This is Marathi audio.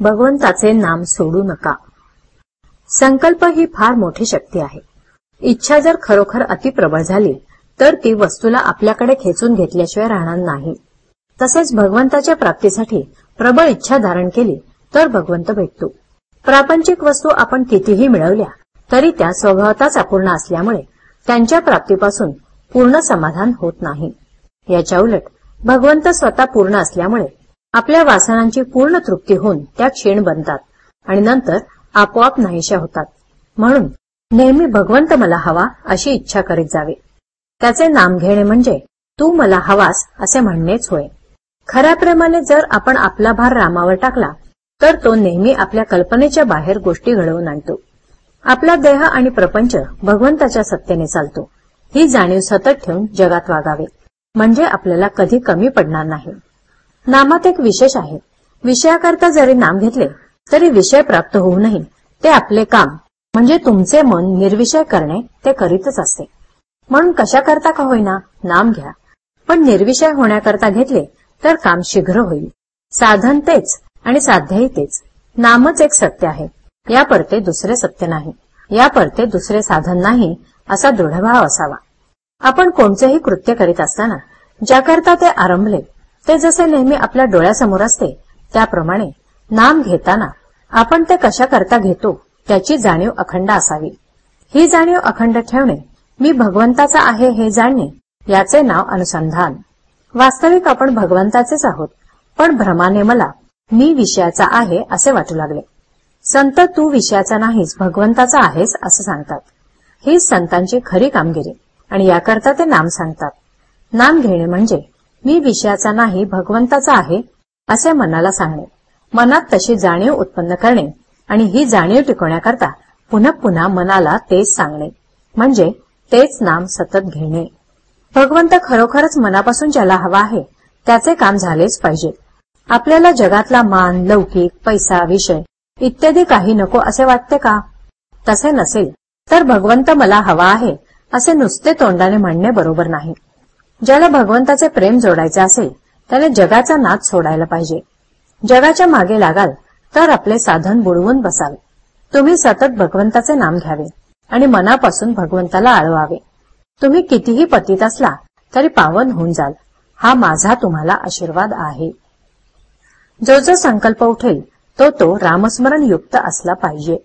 भगवंताचे नाम सोडू नका. संकल्प ही फार मोठी शक्ती आहे. इच्छा जर खरोखर अतिप्रबळ झाली तर ती वस्तूला आपल्याकडे खेचून घेतल्याशिवाय राहणार नाही. तसेच भगवंताच्या प्राप्तीसाठी प्रबळ इच्छा धारण केली तर भगवंत भेटतो. प्रापंचिक वस्तू आपण कितीही मिळवल्या तरी त्या स्वभावताच अपूर्ण असल्यामुळे त्यांच्या प्राप्तीपासून पूर्ण समाधान होत नाही. याच्या उलट भगवंत स्वतः पूर्ण असल्यामुळे आपल्या वासनांची पूर्ण तृप्ती होऊन त्या क्षीण बनतात आणि नंतर आपोआप नाहीशा होतात. म्हणून नेहमी भगवंत मला हवा अशी इच्छा करीत जावे. त्याचे नाम घेणे म्हणजे तू मला हवास असे म्हणणेच होय. खऱ्या प्रेमाने जर आपण आपला भार रामावर टाकला तर तो नेहमी आपल्या कल्पनेच्या बाहेर गोष्टी घडवून आणतो. आपला देह आणि प्रपंच भगवंताच्या सत्तेने चालतो. ही जाणीव सतत ठेवून जगात वागावे. म्हणजे आपल्याला कधी कमी पडणार नाही. नामात एक विशेष आहे. विषयाकरता जरी नाम घेतले तरी विषय प्राप्त होऊनही ते आपले काम म्हणजे तुमचे मन निर्विषय करणे ते करीतच असते. म्हणून कशाकरता का होईना नाम घ्या. पण निर्विषय होण्याकरता घेतले तर काम शीघ्र होईल. साधन तेच आणि साध्यही तेच. नामच एक सत्य आहे. या परते दुसरे सत्य नाही. या परते दुसरे साधन नाही असा दृढभाव असावा. आपण कोणतेही कृत्य करीत असताना ज्याकरता ते आरंभले ते जसे नेहमी आपल्या डोळ्यासमोर असते त्याप्रमाणे नाम घेताना आपण ते कशाकरता घेतो त्याची जाणीव अखंड असावी. ही जाणीव अखंड ठेवणे मी भगवंताचा आहे हे जाणणे याचे नाव अनुसंधान. वास्तविक आपण भगवंताचेच आहोत पण भ्रमाने मला मी विषयाचा आहे असे वाटू लागले. संत तू विषयाचा नाहीस भगवंताचा आहेस असं सांगतात. हीच संतांची खरी कामगिरी आणि याकरता ते नाम सांगतात. नाम घेणे म्हणजे मी विषयाचा नाही भगवंताचा आहे असे मनाला सांगणे. मनात तशी जाणीव उत्पन्न करणे आणि ही जाणीव टिकवण्याकरता पुन्हा पुन्हा मनाला तेच सांगणे. म्हणजे तेच नाम सतत घेणे. भगवंत खरोखरच मनापासून ज्याला हवा आहे त्याचे काम झालेच पाहिजे. आपल्याला जगातला मान लौकिक पैसा विषय इत्यादी काही नको असे वाटते का? तसे नसेल तर भगवंत मला हवा आहे असे नुसते तोंडाने म्हणणे बरोबर नाही. ज्याला भगवंताचे प्रेम जोडायचे असेल त्याने जगाचा नाद सोडायला पाहिजे. जगाच्या मागे लागाल तर आपले साधन बुडवून बसाल तुम्ही सतत भगवंताचे नाम घ्यावे आणि मनापासून भगवंताला आळवावे. तुम्ही कितीही पतीत असला तरी पावन होऊन जाल. हा माझा तुम्हाला आशीर्वाद आहे. जो जो संकल्प उठेल तो तो रामस्मरण युक्त असला पाहिजे.